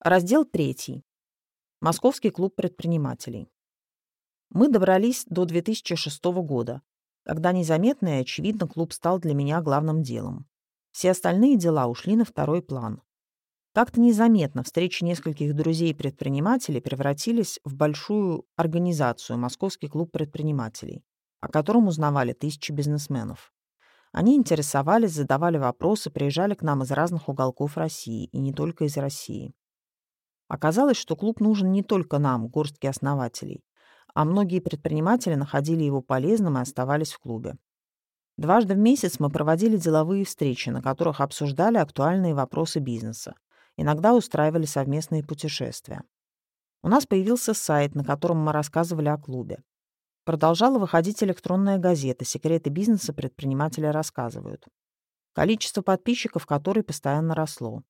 Раздел 3. Московский клуб предпринимателей. Мы добрались до 2006 года, когда незаметно и очевидно клуб стал для меня главным делом. Все остальные дела ушли на второй план. Как-то незаметно встречи нескольких друзей-предпринимателей превратились в большую организацию «Московский клуб предпринимателей», о котором узнавали тысячи бизнесменов. Они интересовались, задавали вопросы, приезжали к нам из разных уголков России, и не только из России. Оказалось, что клуб нужен не только нам, горстке основателей, а многие предприниматели находили его полезным и оставались в клубе. Дважды в месяц мы проводили деловые встречи, на которых обсуждали актуальные вопросы бизнеса. Иногда устраивали совместные путешествия. У нас появился сайт, на котором мы рассказывали о клубе. Продолжала выходить электронная газета «Секреты бизнеса предприниматели рассказывают», количество подписчиков которой постоянно росло.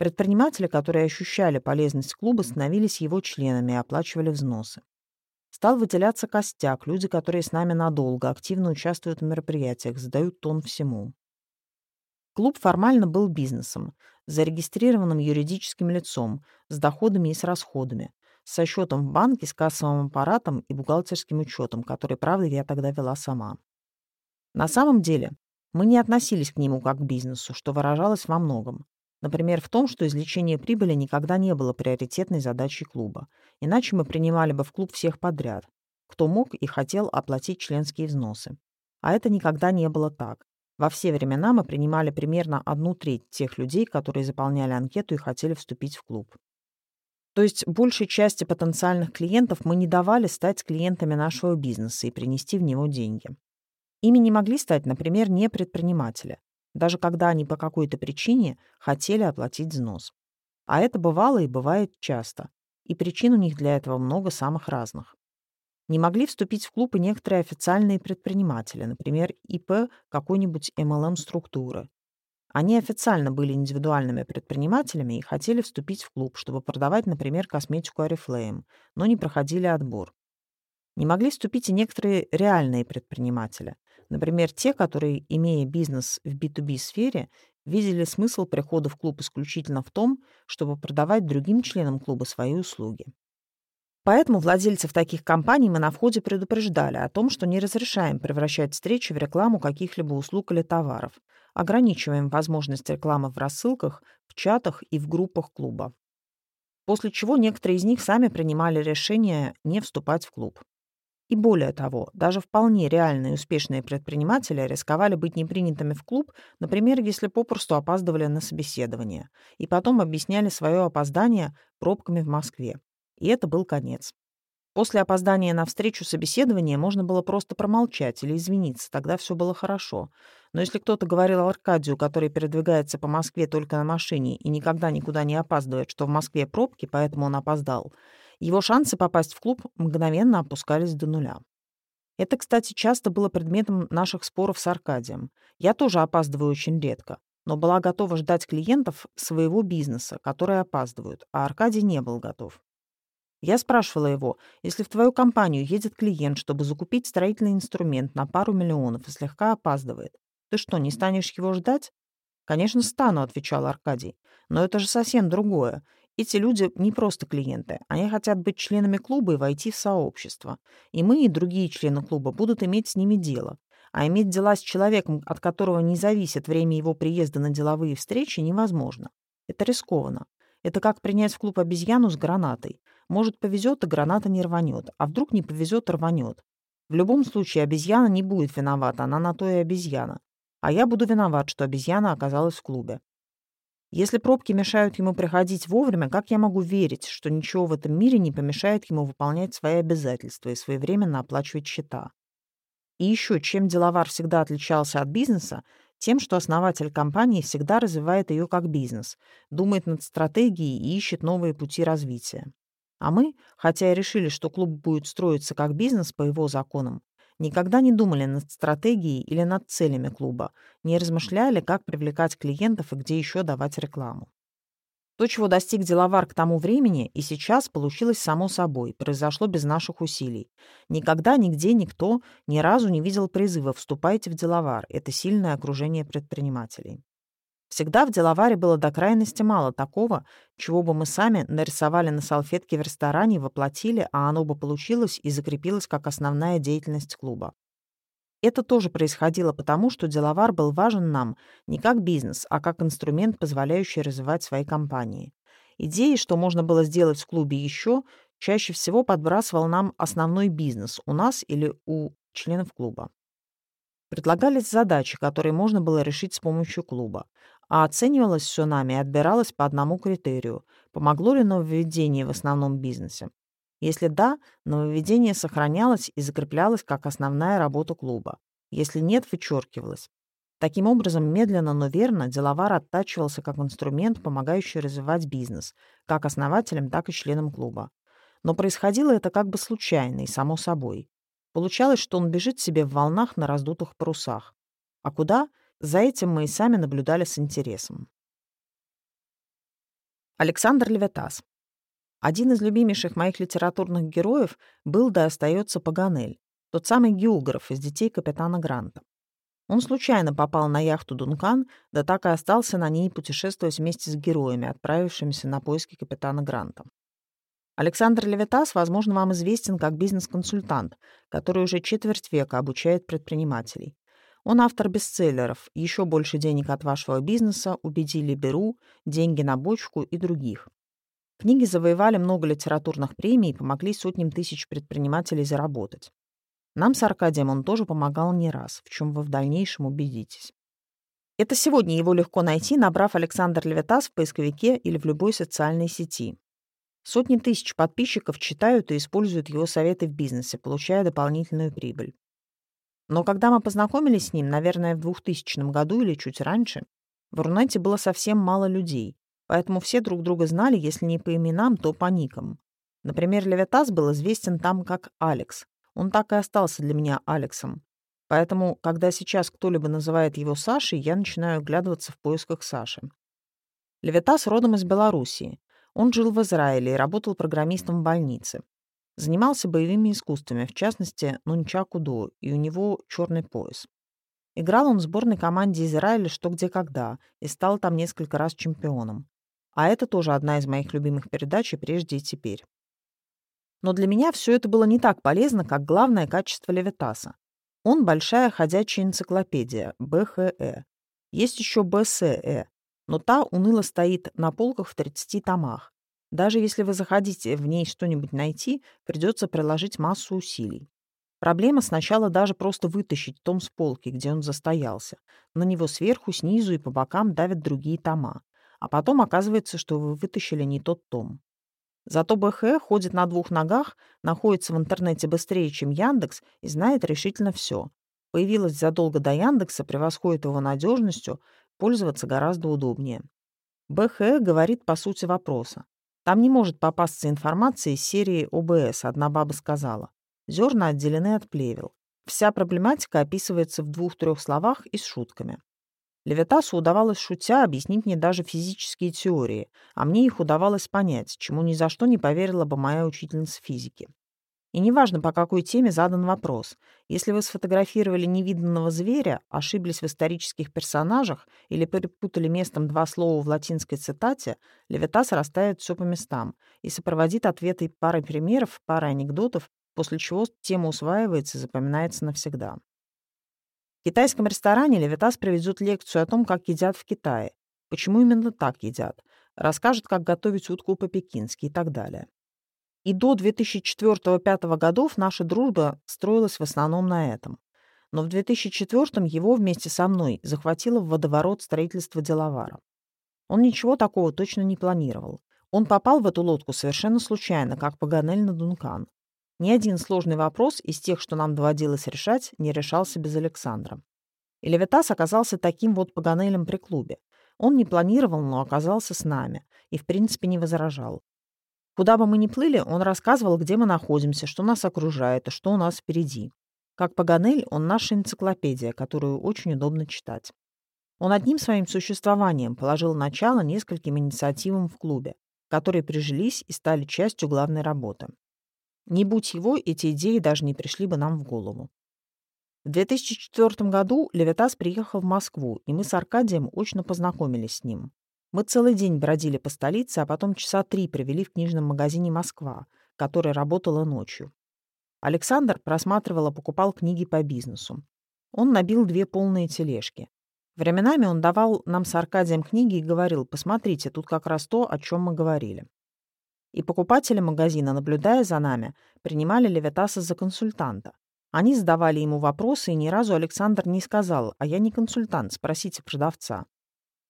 Предприниматели, которые ощущали полезность клуба, становились его членами и оплачивали взносы. Стал выделяться костяк, люди, которые с нами надолго, активно участвуют в мероприятиях, задают тон всему. Клуб формально был бизнесом, зарегистрированным юридическим лицом, с доходами и с расходами, со счетом в банке, с кассовым аппаратом и бухгалтерским учетом, который, правда, я тогда вела сама. На самом деле, мы не относились к нему как к бизнесу, что выражалось во многом. Например, в том, что извлечение прибыли никогда не было приоритетной задачей клуба. Иначе мы принимали бы в клуб всех подряд, кто мог и хотел оплатить членские взносы. А это никогда не было так. Во все времена мы принимали примерно одну треть тех людей, которые заполняли анкету и хотели вступить в клуб. То есть большей части потенциальных клиентов мы не давали стать клиентами нашего бизнеса и принести в него деньги. Ими не могли стать, например, не предприниматели даже когда они по какой-то причине хотели оплатить взнос. А это бывало и бывает часто. И причин у них для этого много самых разных. Не могли вступить в клуб и некоторые официальные предприниматели, например, ИП какой-нибудь MLM-структуры. Они официально были индивидуальными предпринимателями и хотели вступить в клуб, чтобы продавать, например, косметику Oriflame, но не проходили отбор. Не могли вступить и некоторые реальные предприниматели, Например, те, которые, имея бизнес в B2B-сфере, видели смысл прихода в клуб исключительно в том, чтобы продавать другим членам клуба свои услуги. Поэтому владельцев таких компаний мы на входе предупреждали о том, что не разрешаем превращать встречи в рекламу каких-либо услуг или товаров, ограничиваем возможность рекламы в рассылках, в чатах и в группах клуба. После чего некоторые из них сами принимали решение не вступать в клуб. И более того, даже вполне реальные успешные предприниматели рисковали быть не принятыми в клуб, например, если попросту опаздывали на собеседование, и потом объясняли свое опоздание пробками в Москве. И это был конец. После опоздания на встречу собеседования можно было просто промолчать или извиниться, тогда все было хорошо. Но если кто-то говорил Аркадию, который передвигается по Москве только на машине и никогда никуда не опаздывает, что в Москве пробки, поэтому он опоздал, его шансы попасть в клуб мгновенно опускались до нуля. Это, кстати, часто было предметом наших споров с Аркадием. Я тоже опаздываю очень редко, но была готова ждать клиентов своего бизнеса, которые опаздывают, а Аркадий не был готов. Я спрашивала его, если в твою компанию едет клиент, чтобы закупить строительный инструмент на пару миллионов и слегка опаздывает, ты что, не станешь его ждать? «Конечно, стану», — отвечал Аркадий. «Но это же совсем другое. Эти люди не просто клиенты. Они хотят быть членами клуба и войти в сообщество. И мы, и другие члены клуба будут иметь с ними дело. А иметь дела с человеком, от которого не зависит время его приезда на деловые встречи, невозможно. Это рискованно. Это как принять в клуб обезьяну с гранатой. Может, повезет, и граната не рванет. А вдруг не повезет, рванет. В любом случае, обезьяна не будет виновата, она на то и обезьяна. А я буду виноват, что обезьяна оказалась в клубе. Если пробки мешают ему приходить вовремя, как я могу верить, что ничего в этом мире не помешает ему выполнять свои обязательства и своевременно оплачивать счета? И еще, чем деловар всегда отличался от бизнеса, тем, что основатель компании всегда развивает ее как бизнес, думает над стратегией и ищет новые пути развития. А мы, хотя и решили, что клуб будет строиться как бизнес по его законам, Никогда не думали над стратегией или над целями клуба, не размышляли, как привлекать клиентов и где еще давать рекламу. То, чего достиг деловар к тому времени, и сейчас получилось само собой, произошло без наших усилий. Никогда, нигде, никто ни разу не видел призыва «вступайте в деловар» — это сильное окружение предпринимателей. Всегда в деловаре было до крайности мало такого, чего бы мы сами нарисовали на салфетке в ресторане, воплотили, а оно бы получилось и закрепилось как основная деятельность клуба. Это тоже происходило потому, что деловар был важен нам не как бизнес, а как инструмент, позволяющий развивать свои компании. Идеи, что можно было сделать в клубе еще, чаще всего подбрасывал нам основной бизнес у нас или у членов клуба. Предлагались задачи, которые можно было решить с помощью клуба, а оценивалось все нами и отбиралось по одному критерию – помогло ли нововведение в основном бизнесе. Если да, нововведение сохранялось и закреплялось как основная работа клуба. Если нет, вычеркивалось. Таким образом, медленно, но верно, деловар оттачивался как инструмент, помогающий развивать бизнес, как основателям, так и членам клуба. Но происходило это как бы случайно и само собой. Получалось, что он бежит себе в волнах на раздутых парусах. А куда? За этим мы и сами наблюдали с интересом. Александр Левитас. Один из любимейших моих литературных героев был да остается Паганель, тот самый географ из детей капитана Гранта. Он случайно попал на яхту «Дункан», да так и остался на ней путешествовать вместе с героями, отправившимися на поиски капитана Гранта. Александр Левитас, возможно, вам известен как бизнес-консультант, который уже четверть века обучает предпринимателей. Он автор бестселлеров «Еще больше денег от вашего бизнеса», «Убедили Беру», «Деньги на бочку» и других. Книги завоевали много литературных премий и помогли сотням тысяч предпринимателей заработать. Нам с Аркадием он тоже помогал не раз, в чем вы в дальнейшем убедитесь. Это сегодня его легко найти, набрав Александр Левитас в поисковике или в любой социальной сети. Сотни тысяч подписчиков читают и используют его советы в бизнесе, получая дополнительную прибыль. Но когда мы познакомились с ним, наверное, в 2000 году или чуть раньше, в Рунете было совсем мало людей, поэтому все друг друга знали, если не по именам, то по никам. Например, Левитас был известен там как Алекс. Он так и остался для меня Алексом. Поэтому, когда сейчас кто-либо называет его Сашей, я начинаю оглядываться в поисках Саши. Левитас родом из Белоруссии. Он жил в Израиле и работал программистом в больнице. Занимался боевыми искусствами, в частности, нунчаку-до, и у него черный пояс. Играл он в сборной команде Израиля «Что, где, когда» и стал там несколько раз чемпионом. А это тоже одна из моих любимых передач и прежде, и теперь. Но для меня все это было не так полезно, как главное качество Левитаса. Он большая ходячая энциклопедия, БХЭ. Есть еще БСЭ, но та уныло стоит на полках в 30 томах. Даже если вы захотите в ней что-нибудь найти, придется приложить массу усилий. Проблема сначала даже просто вытащить том с полки, где он застоялся. На него сверху, снизу и по бокам давят другие тома. А потом оказывается, что вы вытащили не тот том. Зато БХ ходит на двух ногах, находится в интернете быстрее, чем Яндекс, и знает решительно все. Появилась задолго до Яндекса, превосходит его надежностью, Пользоваться гораздо удобнее. БХ говорит по сути вопроса. Там не может попасться информация из серии ОБС, одна баба сказала. Зерна отделены от плевел. Вся проблематика описывается в двух-трех словах и с шутками. Левитасу удавалось шутя объяснить мне даже физические теории, а мне их удавалось понять, чему ни за что не поверила бы моя учительница физики. И неважно, по какой теме задан вопрос. Если вы сфотографировали невиданного зверя, ошиблись в исторических персонажах или перепутали местом два слова в латинской цитате, Левитас расставит все по местам и сопроводит ответы парой примеров, парой анекдотов, после чего тема усваивается и запоминается навсегда. В китайском ресторане Левитас проведет лекцию о том, как едят в Китае, почему именно так едят, расскажет, как готовить утку по-пекински и так далее. И до 2004-2005 годов наша дружба строилась в основном на этом. Но в 2004 его вместе со мной захватило в водоворот строительства деловара. Он ничего такого точно не планировал. Он попал в эту лодку совершенно случайно, как Паганель на Дункан. Ни один сложный вопрос из тех, что нам доводилось решать, не решался без Александра. И Левитас оказался таким вот Паганелем при клубе. Он не планировал, но оказался с нами и, в принципе, не возражал. Куда бы мы ни плыли, он рассказывал, где мы находимся, что нас окружает и что у нас впереди. Как Паганель, он наша энциклопедия, которую очень удобно читать. Он одним своим существованием положил начало нескольким инициативам в клубе, которые прижились и стали частью главной работы. Не будь его, эти идеи даже не пришли бы нам в голову. В 2004 году Левитас приехал в Москву, и мы с Аркадием очно познакомились с ним. Мы целый день бродили по столице, а потом часа три провели в книжном магазине «Москва», который работала ночью. Александр просматривал и покупал книги по бизнесу. Он набил две полные тележки. Временами он давал нам с Аркадием книги и говорил, посмотрите, тут как раз то, о чем мы говорили. И покупатели магазина, наблюдая за нами, принимали Левитаса за консультанта. Они задавали ему вопросы, и ни разу Александр не сказал, а я не консультант, спросите продавца.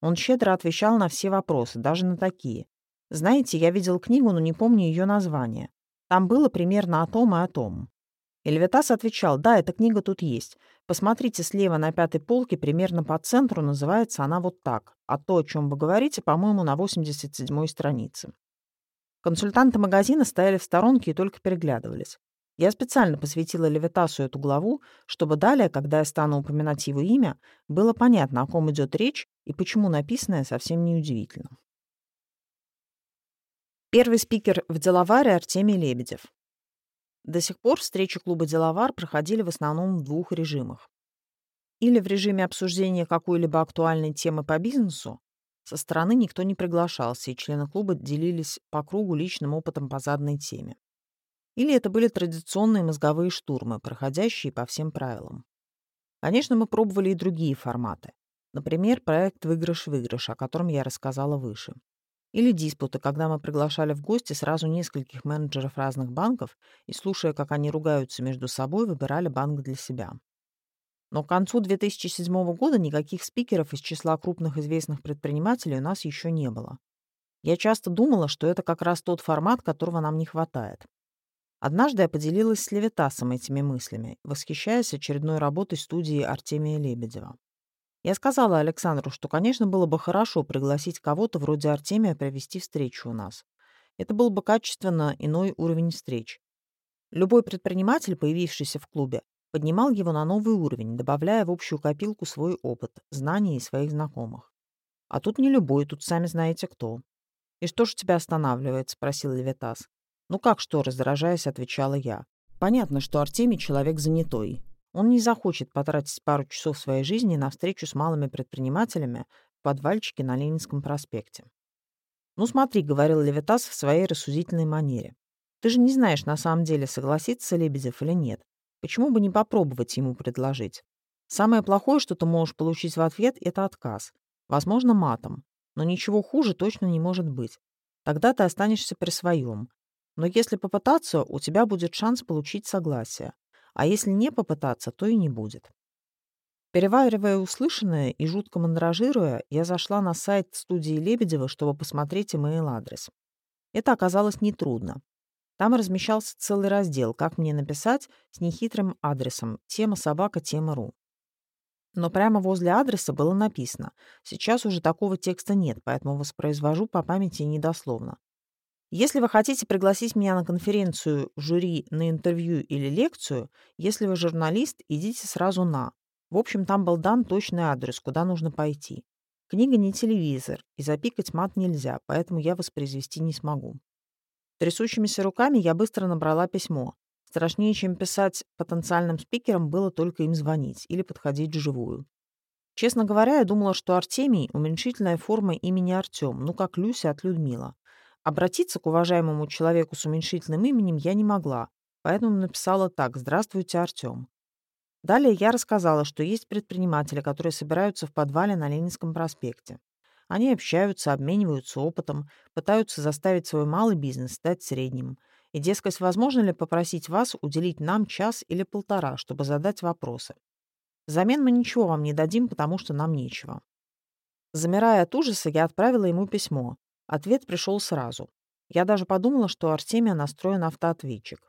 Он щедро отвечал на все вопросы, даже на такие. Знаете, я видел книгу, но не помню ее название. Там было примерно о том и о том. Эльвитас отвечал, да, эта книга тут есть. Посмотрите слева на пятой полке, примерно по центру, называется она вот так. А то, о чем вы говорите, по-моему, на 87-й странице. Консультанты магазина стояли в сторонке и только переглядывались. Я специально посвятила Левитасу эту главу, чтобы далее, когда я стану упоминать его имя, было понятно, о ком идет речь и почему написанное совсем не удивительно. Первый спикер в «Деловаре» Артемий Лебедев. До сих пор встречи клуба «Деловар» проходили в основном в двух режимах. Или в режиме обсуждения какой-либо актуальной темы по бизнесу, со стороны никто не приглашался, и члены клуба делились по кругу личным опытом по заданной теме. Или это были традиционные мозговые штурмы, проходящие по всем правилам. Конечно, мы пробовали и другие форматы. Например, проект «Выигрыш-выигрыш», о котором я рассказала выше. Или диспуты, когда мы приглашали в гости сразу нескольких менеджеров разных банков и, слушая, как они ругаются между собой, выбирали банк для себя. Но к концу 2007 года никаких спикеров из числа крупных известных предпринимателей у нас еще не было. Я часто думала, что это как раз тот формат, которого нам не хватает. Однажды я поделилась с Левитасом этими мыслями, восхищаясь очередной работой студии Артемия Лебедева. Я сказала Александру, что, конечно, было бы хорошо пригласить кого-то вроде Артемия провести встречу у нас. Это был бы качественно иной уровень встреч. Любой предприниматель, появившийся в клубе, поднимал его на новый уровень, добавляя в общую копилку свой опыт, знания и своих знакомых. А тут не любой, тут сами знаете кто. «И что же тебя останавливает?» — спросил Левитас. «Ну как что?» — раздражаясь, отвечала я. «Понятно, что Артемий человек занятой. Он не захочет потратить пару часов своей жизни на встречу с малыми предпринимателями в подвальчике на Ленинском проспекте». «Ну смотри», — говорил Левитас в своей рассудительной манере. «Ты же не знаешь, на самом деле, согласится Лебедев или нет. Почему бы не попробовать ему предложить? Самое плохое, что ты можешь получить в ответ, это отказ. Возможно, матом. Но ничего хуже точно не может быть. Тогда ты останешься при своем. Но если попытаться, у тебя будет шанс получить согласие. А если не попытаться, то и не будет. Переваривая услышанное и жутко мандражируя, я зашла на сайт студии Лебедева, чтобы посмотреть имейл-адрес. Это оказалось нетрудно. Там размещался целый раздел «Как мне написать» с нехитрым адресом «Тема собака, тема ру». Но прямо возле адреса было написано «Сейчас уже такого текста нет, поэтому воспроизвожу по памяти недословно. Если вы хотите пригласить меня на конференцию, жюри, на интервью или лекцию, если вы журналист, идите сразу на. В общем, там был дан точный адрес, куда нужно пойти. Книга не телевизор, и запикать мат нельзя, поэтому я воспроизвести не смогу. Трясущимися руками я быстро набрала письмо. Страшнее, чем писать потенциальным спикерам, было только им звонить или подходить вживую. Честно говоря, я думала, что Артемий — уменьшительная форма имени Артем, ну как Люся от Людмила. Обратиться к уважаемому человеку с уменьшительным именем я не могла, поэтому написала так «Здравствуйте, Артем». Далее я рассказала, что есть предприниматели, которые собираются в подвале на Ленинском проспекте. Они общаются, обмениваются опытом, пытаются заставить свой малый бизнес стать средним. И, дескать, возможно ли попросить вас уделить нам час или полтора, чтобы задать вопросы? Взамен мы ничего вам не дадим, потому что нам нечего. Замирая от ужаса, я отправила ему письмо, Ответ пришел сразу. Я даже подумала, что Артемия настроен автоответчик.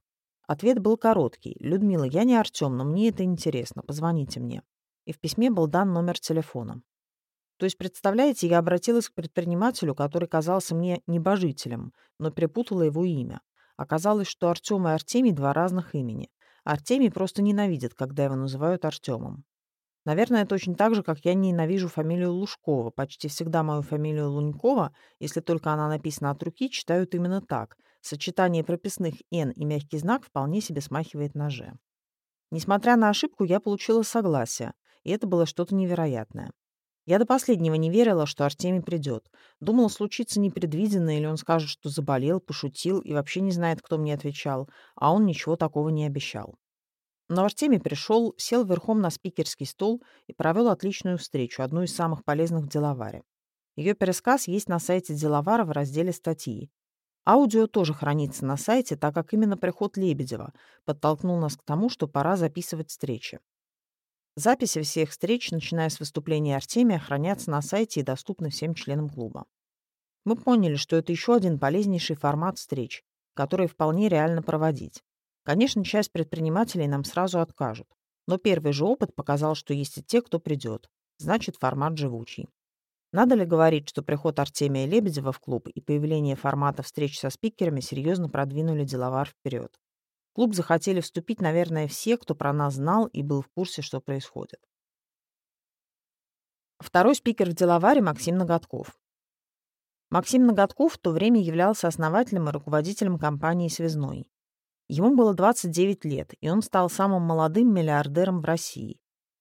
Ответ был короткий. «Людмила, я не Артем, но мне это интересно. Позвоните мне». И в письме был дан номер телефона. То есть, представляете, я обратилась к предпринимателю, который казался мне небожителем, но перепутала его имя. Оказалось, что Артем и Артемий — два разных имени. Артемий просто ненавидит, когда его называют Артемом. Наверное, это очень так же, как я ненавижу фамилию Лужкова. Почти всегда мою фамилию Лунькова, если только она написана от руки, читают именно так. Сочетание прописных «н» и мягкий знак вполне себе смахивает на «ж». Несмотря на ошибку, я получила согласие, и это было что-то невероятное. Я до последнего не верила, что Артемий придет. Думала, случится непредвиденное, или он скажет, что заболел, пошутил и вообще не знает, кто мне отвечал, а он ничего такого не обещал. Но Артемий пришел, сел верхом на спикерский стол и провел отличную встречу, одну из самых полезных в Деловаре. Ее пересказ есть на сайте Деловара в разделе «Статьи». Аудио тоже хранится на сайте, так как именно приход Лебедева подтолкнул нас к тому, что пора записывать встречи. Записи всех встреч, начиная с выступления Артемия, хранятся на сайте и доступны всем членам клуба. Мы поняли, что это еще один полезнейший формат встреч, который вполне реально проводить. Конечно, часть предпринимателей нам сразу откажут, но первый же опыт показал, что есть и те, кто придет. Значит, формат живучий. Надо ли говорить, что приход Артемия Лебедева в клуб и появление формата встреч со спикерами серьезно продвинули деловар вперед? В клуб захотели вступить, наверное, все, кто про нас знал и был в курсе, что происходит. Второй спикер в деловаре Максим Ноготков. Максим Ноготков в то время являлся основателем и руководителем компании «Связной». Ему было 29 лет, и он стал самым молодым миллиардером в России.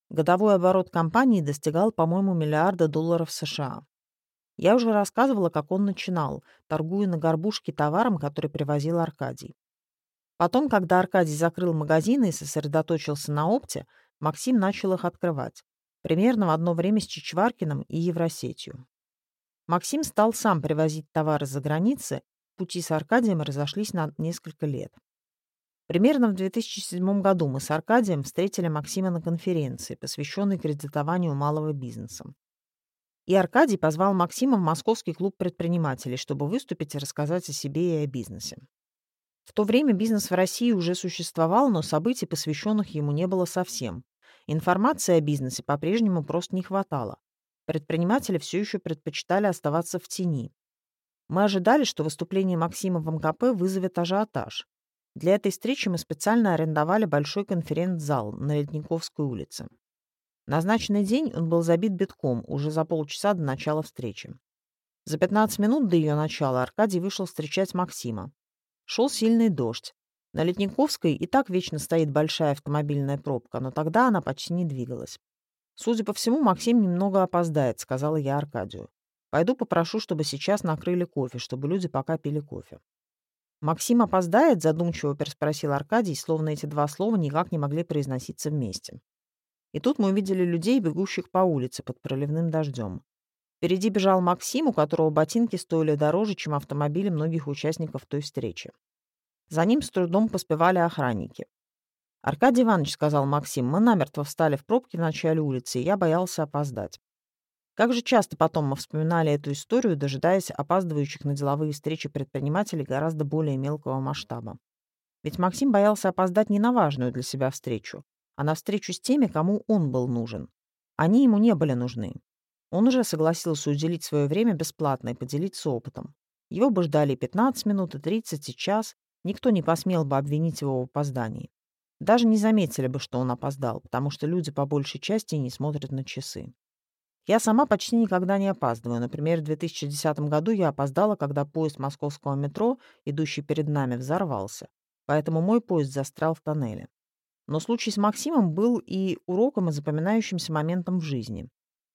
Годовой оборот компании достигал, по-моему, миллиарда долларов США. Я уже рассказывала, как он начинал, торгуя на горбушке товаром, который привозил Аркадий. Потом, когда Аркадий закрыл магазины и сосредоточился на опте, Максим начал их открывать. Примерно в одно время с Чичваркиным и Евросетью. Максим стал сам привозить товары за границы, пути с Аркадием разошлись на несколько лет. Примерно в 2007 году мы с Аркадием встретили Максима на конференции, посвященной кредитованию малого бизнеса. И Аркадий позвал Максима в Московский клуб предпринимателей, чтобы выступить и рассказать о себе и о бизнесе. В то время бизнес в России уже существовал, но событий, посвященных ему, не было совсем. Информации о бизнесе по-прежнему просто не хватало. Предприниматели все еще предпочитали оставаться в тени. Мы ожидали, что выступление Максима в МКП вызовет ажиотаж. Для этой встречи мы специально арендовали большой конференц-зал на Ледниковской улице. Назначенный день он был забит битком уже за полчаса до начала встречи. За 15 минут до ее начала Аркадий вышел встречать Максима. Шел сильный дождь. На Летниковской и так вечно стоит большая автомобильная пробка, но тогда она почти не двигалась. «Судя по всему, Максим немного опоздает», — сказала я Аркадию. «Пойду попрошу, чтобы сейчас накрыли кофе, чтобы люди пока пили кофе». «Максим опоздает?» — задумчиво переспросил Аркадий, словно эти два слова никак не могли произноситься вместе. И тут мы увидели людей, бегущих по улице под проливным дождем. Впереди бежал Максим, у которого ботинки стоили дороже, чем автомобили многих участников той встречи. За ним с трудом поспевали охранники. «Аркадий Иванович», — сказал Максим, — «мы намертво встали в пробке в начале улицы, и я боялся опоздать». Как же часто потом мы вспоминали эту историю, дожидаясь опаздывающих на деловые встречи предпринимателей гораздо более мелкого масштаба. Ведь Максим боялся опоздать не на важную для себя встречу, а на встречу с теми, кому он был нужен. Они ему не были нужны. Он уже согласился уделить свое время бесплатно и поделиться опытом. Его бы ждали 15 минут, и 30, и час. Никто не посмел бы обвинить его в опоздании. Даже не заметили бы, что он опоздал, потому что люди по большей части не смотрят на часы. Я сама почти никогда не опаздываю. Например, в 2010 году я опоздала, когда поезд московского метро, идущий перед нами, взорвался. Поэтому мой поезд застрял в тоннеле. Но случай с Максимом был и уроком и запоминающимся моментом в жизни.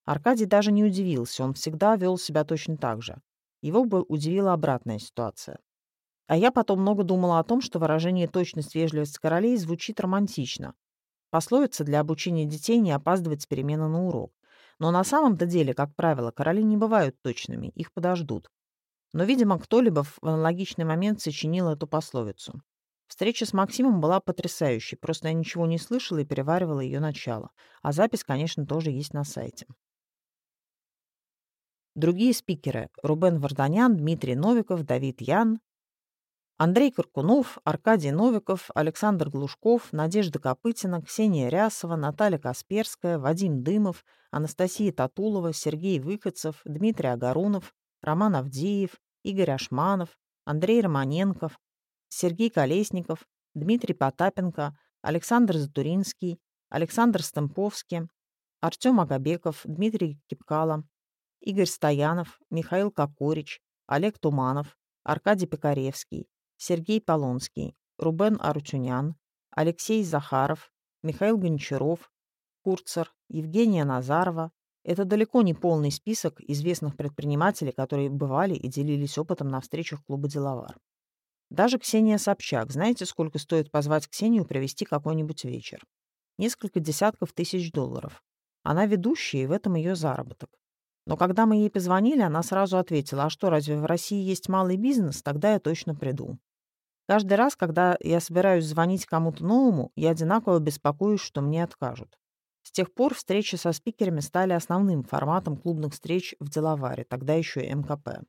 Аркадий даже не удивился, он всегда вел себя точно так же. Его бы удивила обратная ситуация. А я потом много думала о том, что выражение «точность, вежливость королей» звучит романтично. Пословица для обучения детей не опаздывать с перемены на урок. Но на самом-то деле, как правило, короли не бывают точными, их подождут. Но, видимо, кто-либо в аналогичный момент сочинил эту пословицу. Встреча с Максимом была потрясающей, просто я ничего не слышала и переваривала ее начало. А запись, конечно, тоже есть на сайте. Другие спикеры – Рубен Варданян, Дмитрий Новиков, Давид Ян, Андрей Каркунов, Аркадий Новиков, Александр Глушков, Надежда Копытина, Ксения Рясова, Наталья Касперская, Вадим Дымов, Анастасия Татулова, Сергей Выходцев, Дмитрий Агарунов, Роман Авдеев, Игорь Ашманов, Андрей Романенков, Сергей Колесников, Дмитрий Потапенко, Александр Затуринский, Александр Стемповский, Артем Агабеков, Дмитрий Кипкало, Игорь Стоянов, Михаил Кокорич, Олег Туманов, Аркадий Пекаревский, Сергей Полонский, Рубен Арутюнян, Алексей Захаров, Михаил Гончаров, Курцер, Евгения Назарова. Это далеко не полный список известных предпринимателей, которые бывали и делились опытом на встречах клуба «Деловар». Даже Ксения Собчак. Знаете, сколько стоит позвать Ксению провести какой-нибудь вечер? Несколько десятков тысяч долларов. Она ведущая, и в этом ее заработок. Но когда мы ей позвонили, она сразу ответила, а что, разве в России есть малый бизнес? Тогда я точно приду. Каждый раз, когда я собираюсь звонить кому-то новому, я одинаково беспокоюсь, что мне откажут. С тех пор встречи со спикерами стали основным форматом клубных встреч в Деловаре, тогда еще МКП.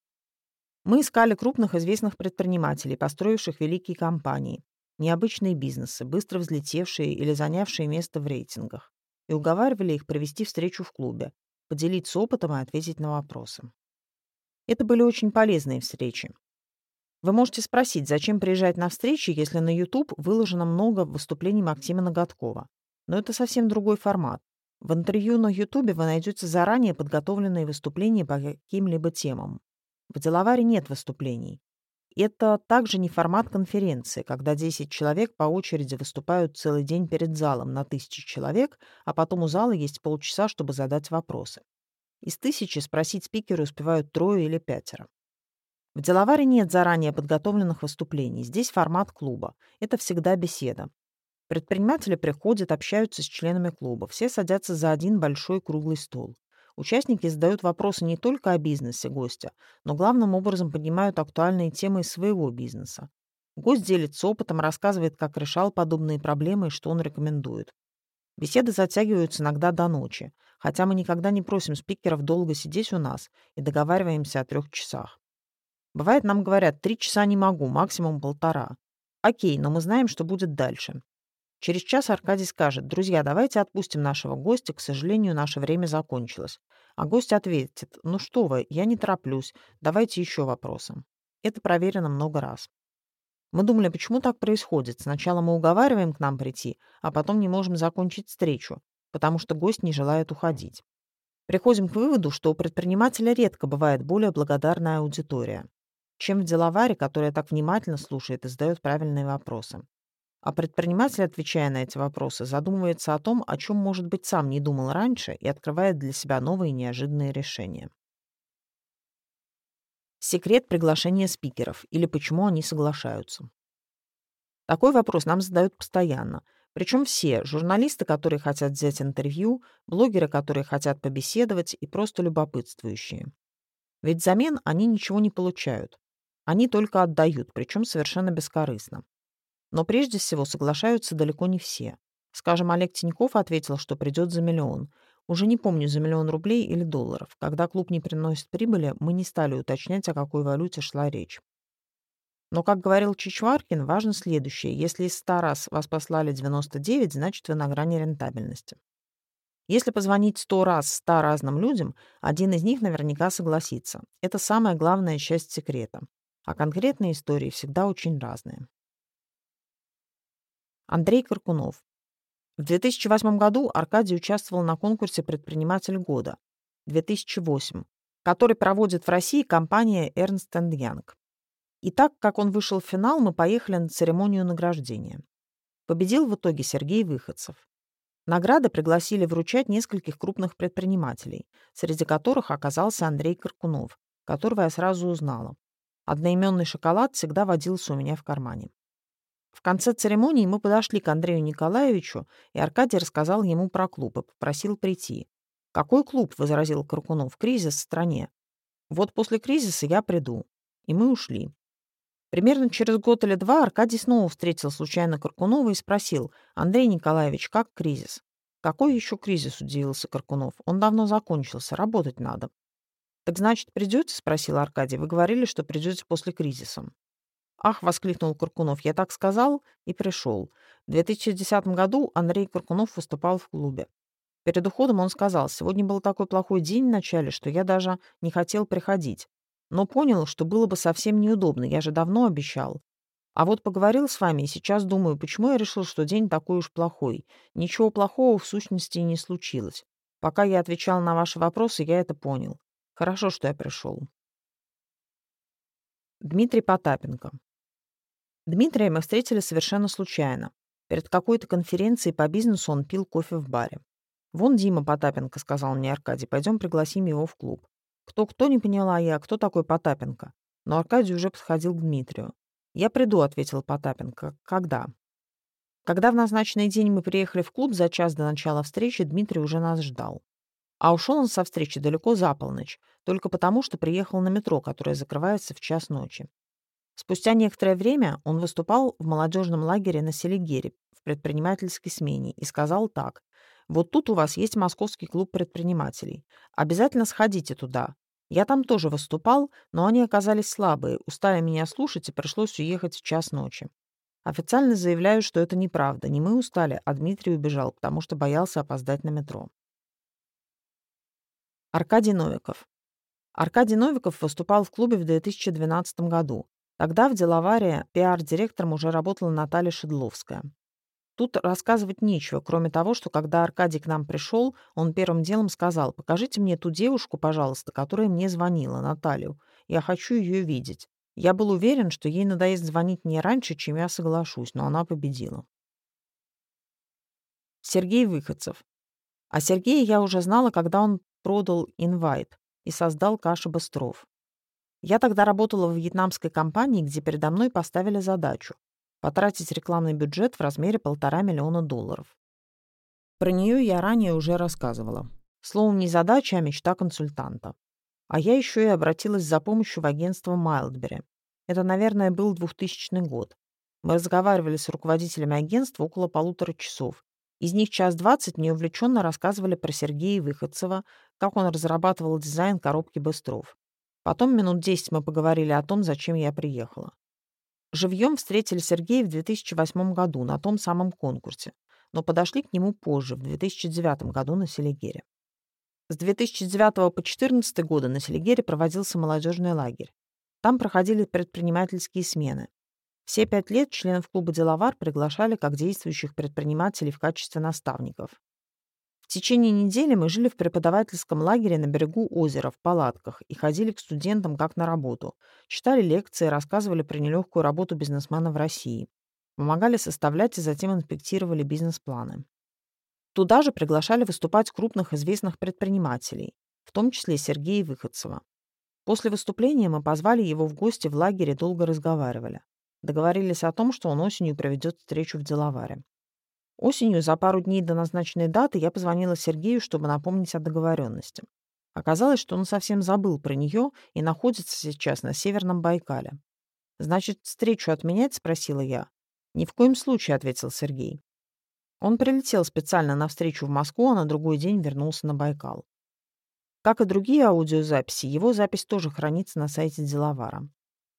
Мы искали крупных известных предпринимателей, построивших великие компании, необычные бизнесы, быстро взлетевшие или занявшие место в рейтингах, и уговаривали их провести встречу в клубе, поделиться опытом и ответить на вопросы. Это были очень полезные встречи. Вы можете спросить, зачем приезжать на встречи, если на YouTube выложено много выступлений Максима Ноготкова. Но это совсем другой формат. В интервью на YouTube вы найдете заранее подготовленные выступления по каким-либо темам. В деловаре нет выступлений. Это также не формат конференции, когда 10 человек по очереди выступают целый день перед залом на тысячи человек, а потом у зала есть полчаса, чтобы задать вопросы. Из тысячи спросить спикеры успевают трое или пятеро. В деловаре нет заранее подготовленных выступлений. Здесь формат клуба. Это всегда беседа. Предприниматели приходят, общаются с членами клуба. Все садятся за один большой круглый стол. Участники задают вопросы не только о бизнесе гостя, но главным образом поднимают актуальные темы из своего бизнеса. Гость делится опытом, рассказывает, как решал подобные проблемы и что он рекомендует. Беседы затягиваются иногда до ночи, хотя мы никогда не просим спикеров долго сидеть у нас и договариваемся о трех часах. Бывает, нам говорят, три часа не могу, максимум полтора. Окей, но мы знаем, что будет дальше. Через час Аркадий скажет, друзья, давайте отпустим нашего гостя, к сожалению, наше время закончилось. А гость ответит, ну что вы, я не тороплюсь, давайте еще вопросы. Это проверено много раз. Мы думали, почему так происходит. Сначала мы уговариваем к нам прийти, а потом не можем закончить встречу, потому что гость не желает уходить. Приходим к выводу, что у предпринимателя редко бывает более благодарная аудитория, чем в деловаре, которая так внимательно слушает и задает правильные вопросы. А предприниматель, отвечая на эти вопросы, задумывается о том, о чем, может быть, сам не думал раньше и открывает для себя новые неожиданные решения. Секрет приглашения спикеров или почему они соглашаются. Такой вопрос нам задают постоянно. Причем все – журналисты, которые хотят взять интервью, блогеры, которые хотят побеседовать, и просто любопытствующие. Ведь взамен они ничего не получают. Они только отдают, причем совершенно бескорыстно. Но прежде всего соглашаются далеко не все. Скажем, Олег Тиньков ответил, что придет за миллион. Уже не помню, за миллион рублей или долларов. Когда клуб не приносит прибыли, мы не стали уточнять, о какой валюте шла речь. Но, как говорил Чичваркин, важно следующее. Если из 100 раз вас послали 99, значит, вы на грани рентабельности. Если позвонить 100 раз 100 разным людям, один из них наверняка согласится. Это самая главная часть секрета. А конкретные истории всегда очень разные. Андрей Каркунов. В 2008 году Аркадий участвовал на конкурсе «Предприниматель года» 2008, который проводит в России компания Ernst Young. И так как он вышел в финал, мы поехали на церемонию награждения. Победил в итоге Сергей Выходцев. Награды пригласили вручать нескольких крупных предпринимателей, среди которых оказался Андрей Каркунов, которого я сразу узнала. Одноименный шоколад всегда водился у меня в кармане. В конце церемонии мы подошли к Андрею Николаевичу, и Аркадий рассказал ему про клуб и попросил прийти. «Какой клуб?» — возразил Каркунов. «Кризис в стране». «Вот после кризиса я приду». И мы ушли. Примерно через год или два Аркадий снова встретил случайно Каркунова и спросил, «Андрей Николаевич, как кризис?» «Какой еще кризис?» — удивился Каркунов. «Он давно закончился, работать надо». «Так значит, придете?» — спросил Аркадий. «Вы говорили, что придете после кризиса». «Ах!» — воскликнул Куркунов. «Я так сказал и пришел. В 2010 году Андрей Куркунов выступал в клубе. Перед уходом он сказал, сегодня был такой плохой день в начале, что я даже не хотел приходить. Но понял, что было бы совсем неудобно, я же давно обещал. А вот поговорил с вами и сейчас думаю, почему я решил, что день такой уж плохой. Ничего плохого в сущности не случилось. Пока я отвечал на ваши вопросы, я это понял. Хорошо, что я пришел. Дмитрий Потапенко Дмитрия мы встретили совершенно случайно. Перед какой-то конференцией по бизнесу он пил кофе в баре. «Вон Дима Потапенко», — сказал мне Аркадий, — «пойдем пригласим его в клуб». Кто-кто, не поняла я, кто такой Потапенко. Но Аркадий уже подходил к Дмитрию. «Я приду», — ответил Потапенко. «Когда?» Когда в назначенный день мы приехали в клуб за час до начала встречи, Дмитрий уже нас ждал. А ушел он со встречи далеко за полночь, только потому, что приехал на метро, которое закрывается в час ночи. Спустя некоторое время он выступал в молодежном лагере на Селигере в предпринимательской смене и сказал так. «Вот тут у вас есть Московский клуб предпринимателей. Обязательно сходите туда. Я там тоже выступал, но они оказались слабые, устали меня слушать и пришлось уехать в час ночи. Официально заявляю, что это неправда. Не мы устали, а Дмитрий убежал, потому что боялся опоздать на метро. Аркадий Новиков. Аркадий Новиков выступал в клубе в 2012 году. Тогда в деловаре пиар-директором уже работала Наталья Шедловская. Тут рассказывать нечего, кроме того, что когда Аркадий к нам пришел, он первым делом сказал, «Покажите мне ту девушку, пожалуйста, которая мне звонила, Наталью. Я хочу ее видеть». Я был уверен, что ей надоест звонить мне раньше, чем я соглашусь, но она победила. Сергей Выходцев. А Сергея я уже знала, когда он продал инвайт и создал Каша Быстров. Я тогда работала в вьетнамской компании, где передо мной поставили задачу потратить рекламный бюджет в размере полтора миллиона долларов. Про нее я ранее уже рассказывала. Словом, не задача, а мечта консультанта. А я еще и обратилась за помощью в агентство Майлдбери. Это, наверное, был 2000 год. Мы разговаривали с руководителями агентства около полутора часов. Из них час двадцать мне увлеченно рассказывали про Сергея Выходцева, как он разрабатывал дизайн коробки Быстров. Потом минут десять мы поговорили о том, зачем я приехала. Живьем встретили Сергея в 2008 году на том самом конкурсе, но подошли к нему позже, в 2009 году на Селигере. С 2009 по 2014 годы на Селигере проводился молодежный лагерь. Там проходили предпринимательские смены. Все пять лет членов клуба «Деловар» приглашали как действующих предпринимателей в качестве наставников. В течение недели мы жили в преподавательском лагере на берегу озера в палатках и ходили к студентам как на работу. Читали лекции, рассказывали про нелегкую работу бизнесмена в России. Помогали составлять и затем инспектировали бизнес-планы. Туда же приглашали выступать крупных известных предпринимателей, в том числе Сергея Выходцева. После выступления мы позвали его в гости в лагере долго разговаривали. Договорились о том, что он осенью проведет встречу в Деловаре. Осенью, за пару дней до назначенной даты, я позвонила Сергею, чтобы напомнить о договоренности. Оказалось, что он совсем забыл про нее и находится сейчас на Северном Байкале. «Значит, встречу отменять?» — спросила я. «Ни в коем случае», — ответил Сергей. Он прилетел специально на встречу в Москву, а на другой день вернулся на Байкал. Как и другие аудиозаписи, его запись тоже хранится на сайте Деловара.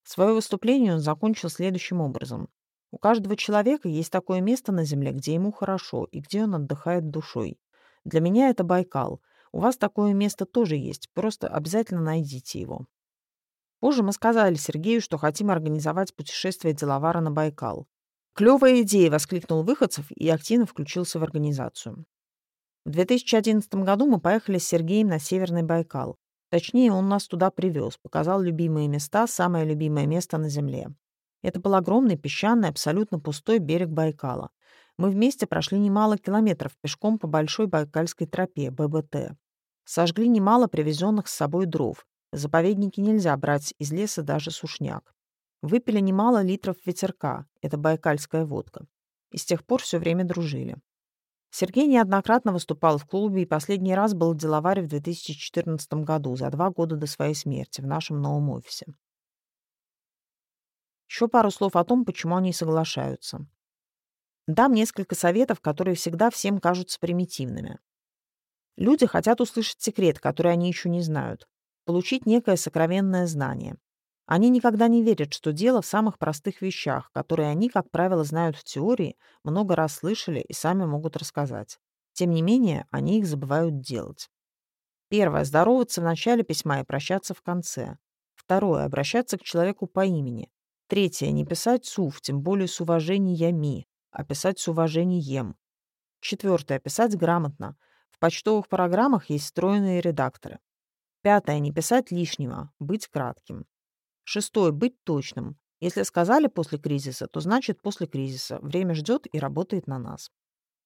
Свое выступление он закончил следующим образом. У каждого человека есть такое место на Земле, где ему хорошо и где он отдыхает душой. Для меня это Байкал. У вас такое место тоже есть, просто обязательно найдите его. Позже мы сказали Сергею, что хотим организовать путешествие Деловара на Байкал. «Клевая идея!» — воскликнул Выходцев и активно включился в организацию. В 2011 году мы поехали с Сергеем на Северный Байкал. Точнее, он нас туда привез, показал любимые места, самое любимое место на Земле. Это был огромный песчаный, абсолютно пустой берег Байкала. Мы вместе прошли немало километров пешком по Большой Байкальской тропе, ББТ. Сожгли немало привезенных с собой дров. В заповеднике нельзя брать из леса даже сушняк. Выпили немало литров ветерка, это байкальская водка. И с тех пор все время дружили. Сергей неоднократно выступал в клубе и последний раз был в Деловаре в 2014 году, за два года до своей смерти, в нашем новом офисе. Еще пару слов о том, почему они соглашаются. Дам несколько советов, которые всегда всем кажутся примитивными. Люди хотят услышать секрет, который они еще не знают, получить некое сокровенное знание. Они никогда не верят, что дело в самых простых вещах, которые они, как правило, знают в теории, много раз слышали и сами могут рассказать. Тем не менее, они их забывают делать. Первое. Здороваться в начале письма и прощаться в конце. Второе. Обращаться к человеку по имени. Третье. Не писать «сув», тем более с уважениями, а писать с уважением. Четвертое. Писать грамотно. В почтовых программах есть встроенные редакторы. Пятое. Не писать лишнего, быть кратким. Шестое. Быть точным. Если сказали после кризиса, то значит после кризиса. Время ждет и работает на нас.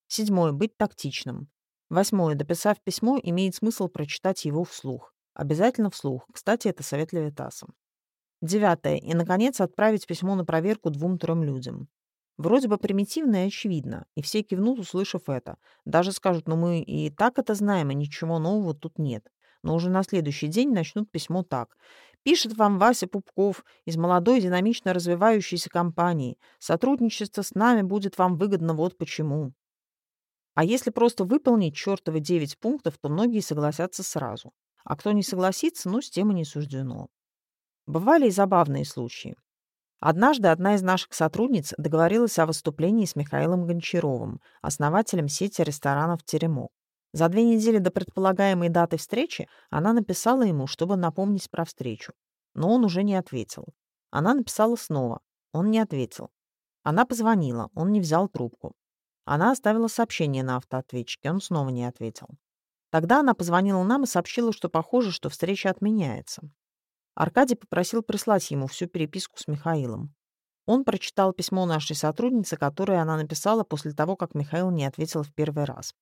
Седьмое. Быть тактичным. Восьмое. Дописав письмо, имеет смысл прочитать его вслух. Обязательно вслух. Кстати, это совет Левитаса. Девятое. И, наконец, отправить письмо на проверку двум-трем людям. Вроде бы примитивно и очевидно, и все кивнут, услышав это. Даже скажут, ну мы и так это знаем, и ничего нового тут нет. Но уже на следующий день начнут письмо так. Пишет вам Вася Пупков из молодой динамично развивающейся компании. Сотрудничество с нами будет вам выгодно вот почему. А если просто выполнить чертовы 9 пунктов, то многие согласятся сразу. А кто не согласится, ну, с тем и не суждено. Бывали и забавные случаи. Однажды одна из наших сотрудниц договорилась о выступлении с Михаилом Гончаровым, основателем сети ресторанов «Теремок». За две недели до предполагаемой даты встречи она написала ему, чтобы напомнить про встречу. Но он уже не ответил. Она написала снова. Он не ответил. Она позвонила. Он не взял трубку. Она оставила сообщение на автоответчике. Он снова не ответил. Тогда она позвонила нам и сообщила, что похоже, что встреча отменяется. Аркадий попросил прислать ему всю переписку с Михаилом. Он прочитал письмо нашей сотрудницы, которое она написала после того, как Михаил не ответил в первый раз.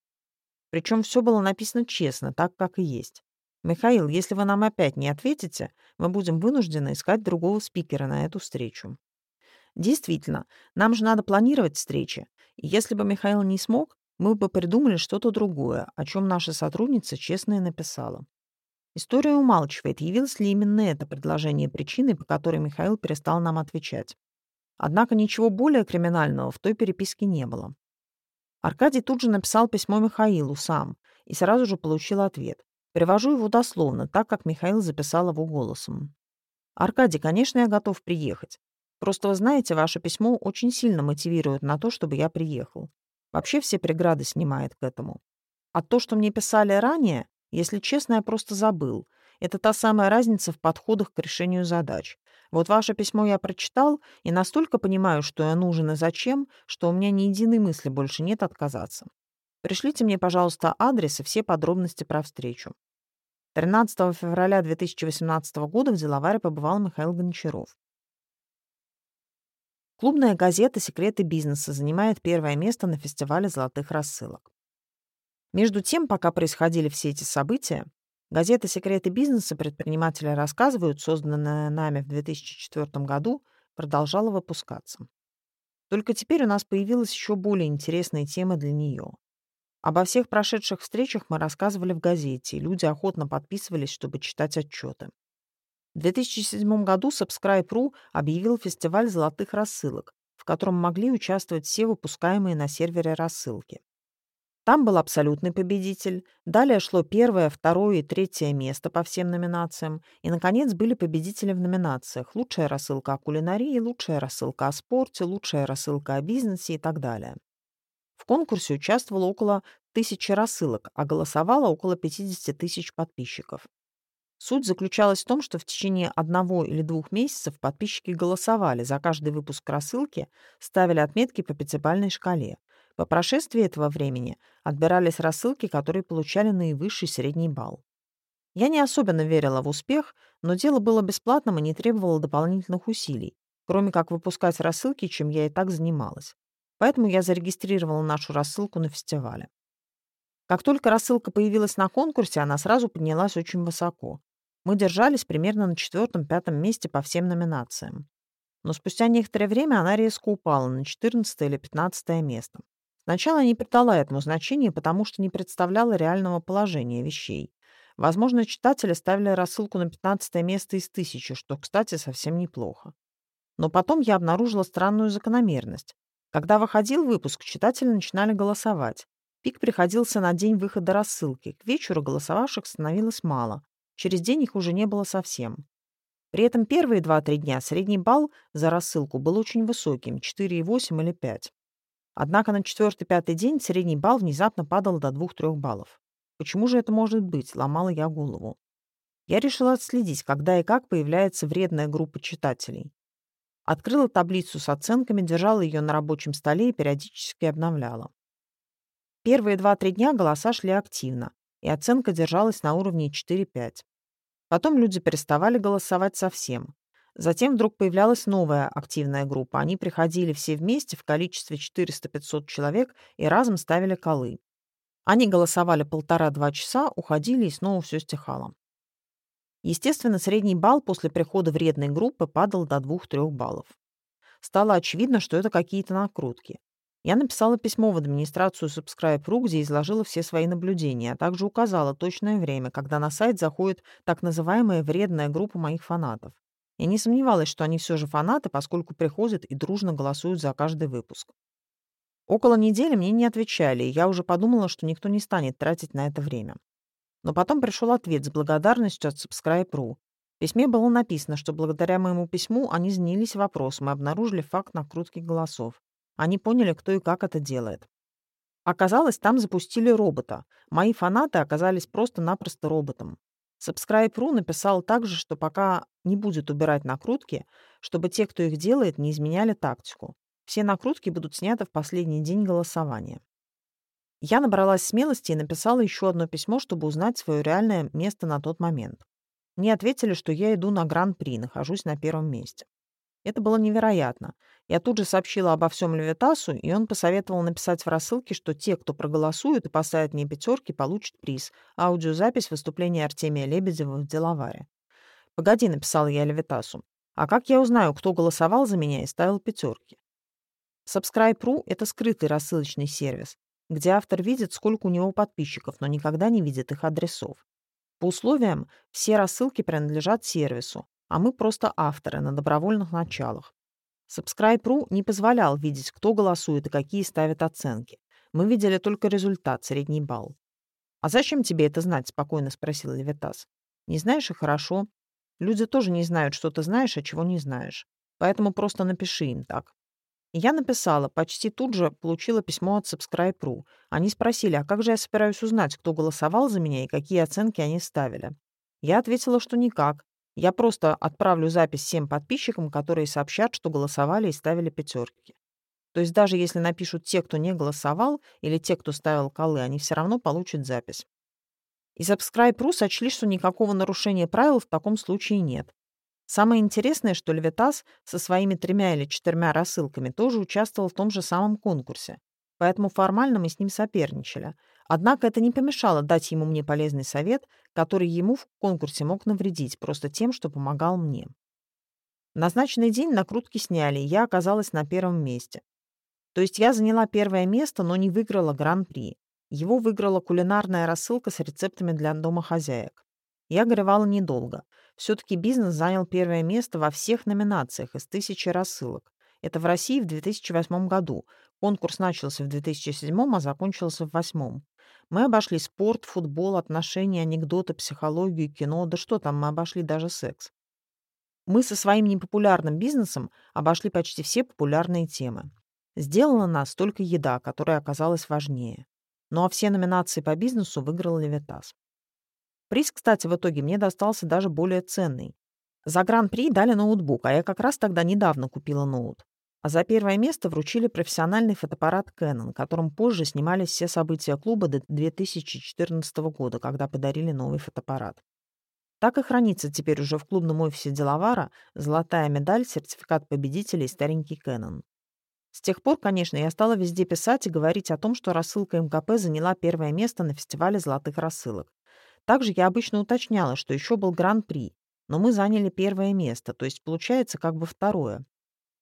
Причем все было написано честно, так, как и есть. «Михаил, если вы нам опять не ответите, мы будем вынуждены искать другого спикера на эту встречу». Действительно, нам же надо планировать встречи. И если бы Михаил не смог, мы бы придумали что-то другое, о чем наша сотрудница честно и написала. История умалчивает, явилось ли именно это предложение причиной, по которой Михаил перестал нам отвечать. Однако ничего более криминального в той переписке не было. Аркадий тут же написал письмо Михаилу сам и сразу же получил ответ. Привожу его дословно, так как Михаил записал его голосом. «Аркадий, конечно, я готов приехать. Просто вы знаете, ваше письмо очень сильно мотивирует на то, чтобы я приехал. Вообще все преграды снимает к этому. А то, что мне писали ранее, если честно, я просто забыл. Это та самая разница в подходах к решению задач. Вот ваше письмо я прочитал и настолько понимаю, что я нужен и зачем, что у меня ни единой мысли больше нет отказаться. Пришлите мне, пожалуйста, адрес и все подробности про встречу. 13 февраля 2018 года в Делаваре побывал Михаил Гончаров. Клубная газета «Секреты бизнеса» занимает первое место на фестивале золотых рассылок. Между тем, пока происходили все эти события, газета «Секреты бизнеса» предприниматели рассказывают, созданная нами в 2004 году, продолжала выпускаться. Только теперь у нас появилась еще более интересная тема для нее. Обо всех прошедших встречах мы рассказывали в газете, и люди охотно подписывались, чтобы читать отчеты. В 2007 году Subscribe.ru объявил фестиваль золотых рассылок, в котором могли участвовать все выпускаемые на сервере рассылки. Там был абсолютный победитель, далее шло первое, второе и третье место по всем номинациям, и, наконец, были победители в номинациях «Лучшая рассылка о кулинарии», «Лучшая рассылка о спорте», «Лучшая рассылка о бизнесе» и так далее. В конкурсе участвовало около тысячи рассылок, а голосовало около 50 тысяч подписчиков. Суть заключалась в том, что в течение одного или двух месяцев подписчики голосовали за каждый выпуск рассылки, ставили отметки по пятибалльной шкале. По прошествии этого времени отбирались рассылки, которые получали наивысший средний балл. Я не особенно верила в успех, но дело было бесплатным и не требовало дополнительных усилий, кроме как выпускать рассылки, чем я и так занималась. Поэтому я зарегистрировала нашу рассылку на фестивале. Как только рассылка появилась на конкурсе, она сразу поднялась очень высоко. Мы держались примерно на четвертом-пятом месте по всем номинациям. Но спустя некоторое время она резко упала на 14 или 15 место. Сначала не придала этому значения, потому что не представляла реального положения вещей. Возможно, читатели ставили рассылку на 15 место из тысячи, что, кстати, совсем неплохо. Но потом я обнаружила странную закономерность. Когда выходил выпуск, читатели начинали голосовать. Пик приходился на день выхода рассылки. К вечеру голосовавших становилось мало. Через день их уже не было совсем. При этом первые 2-3 дня средний балл за рассылку был очень высоким – 4,8 или 5. Однако на 4-5 день средний балл внезапно падал до 2-3 баллов. Почему же это может быть, ломала я голову. Я решила отследить, когда и как появляется вредная группа читателей. Открыла таблицу с оценками, держала ее на рабочем столе и периодически обновляла. Первые 2-3 дня голоса шли активно, и оценка держалась на уровне 4-5. Потом люди переставали голосовать совсем. Затем вдруг появлялась новая активная группа. Они приходили все вместе в количестве 400-500 человек и разом ставили колы. Они голосовали полтора-два часа, уходили и снова все стихало. Естественно, средний балл после прихода вредной группы падал до 2-3 баллов. Стало очевидно, что это какие-то накрутки. Я написала письмо в администрацию Subscribe.ru, где изложила все свои наблюдения, а также указала точное время, когда на сайт заходит так называемая вредная группа моих фанатов. Я не сомневалась, что они все же фанаты, поскольку приходят и дружно голосуют за каждый выпуск. Около недели мне не отвечали, и я уже подумала, что никто не станет тратить на это время. Но потом пришел ответ с благодарностью от Subscribe.ru. В письме было написано, что благодаря моему письму они занялись вопросом и обнаружили факт накрутки голосов. Они поняли, кто и как это делает. Оказалось, там запустили робота. Мои фанаты оказались просто-напросто роботом. Subscribe.ru написал также, что пока не будет убирать накрутки, чтобы те, кто их делает, не изменяли тактику. Все накрутки будут сняты в последний день голосования. Я набралась смелости и написала еще одно письмо, чтобы узнать свое реальное место на тот момент. Мне ответили, что я иду на Гран-при, нахожусь на первом месте. Это было невероятно. Я тут же сообщила обо всем Левитасу, и он посоветовал написать в рассылке, что те, кто проголосует и поставят мне пятерки, получат приз — аудиозапись выступления Артемия Лебедева в Делаваре. «Погоди», — написал я Левитасу, «а как я узнаю, кто голосовал за меня и ставил пятерки?» Subscribe.ru — это скрытый рассылочный сервис где автор видит, сколько у него подписчиков, но никогда не видит их адресов. По условиям все рассылки принадлежат сервису, а мы просто авторы на добровольных началах. Subscribe.ru не позволял видеть, кто голосует и какие ставят оценки. Мы видели только результат, средний балл. «А зачем тебе это знать?» — спокойно спросил Левитас. «Не знаешь и хорошо. Люди тоже не знают, что ты знаешь, а чего не знаешь. Поэтому просто напиши им так. Я написала, почти тут же получила письмо от Subscribe.ru. Они спросили, а как же я собираюсь узнать, кто голосовал за меня и какие оценки они ставили. Я ответила, что никак. Я просто отправлю запись всем подписчикам, которые сообщат, что голосовали и ставили пятерки. То есть даже если напишут те, кто не голосовал, или те, кто ставил колы, они все равно получат запись. И Subscribe.ru сочли, что никакого нарушения правил в таком случае нет. Самое интересное, что Левитас со своими тремя или четырьмя рассылками тоже участвовал в том же самом конкурсе. Поэтому формально мы с ним соперничали. Однако это не помешало дать ему мне полезный совет, который ему в конкурсе мог навредить, просто тем, что помогал мне. Назначенный день накрутки сняли, и я оказалась на первом месте. То есть я заняла первое место, но не выиграла гран-при. Его выиграла кулинарная рассылка с рецептами для домохозяек. Я горевала недолго. Все-таки бизнес занял первое место во всех номинациях из тысячи рассылок. Это в России в 2008 году. Конкурс начался в 2007, а закончился в 2008. Мы обошли спорт, футбол, отношения, анекдоты, психологию, кино, да что там, мы обошли даже секс. Мы со своим непопулярным бизнесом обошли почти все популярные темы. Сделала нас только еда, которая оказалась важнее. Ну а все номинации по бизнесу выиграл Левитас. Приз, кстати, в итоге мне достался даже более ценный. За гран-при дали ноутбук, а я как раз тогда недавно купила ноут. А за первое место вручили профессиональный фотоаппарат Canon, которым позже снимались все события клуба до 2014 года, когда подарили новый фотоаппарат. Так и хранится теперь уже в клубном офисе Делавара золотая медаль, сертификат победителя и старенький Canon. С тех пор, конечно, я стала везде писать и говорить о том, что рассылка МКП заняла первое место на фестивале золотых рассылок. Также я обычно уточняла, что еще был гран-при, но мы заняли первое место, то есть получается как бы второе.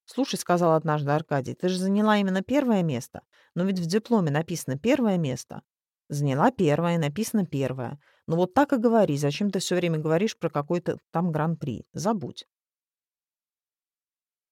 «Слушай», — сказал однажды Аркадий, — «ты же заняла именно первое место, но ведь в дипломе написано первое место». «Заняла первое, написано первое. Но вот так и говори, зачем ты все время говоришь про какой-то там гран-при? Забудь».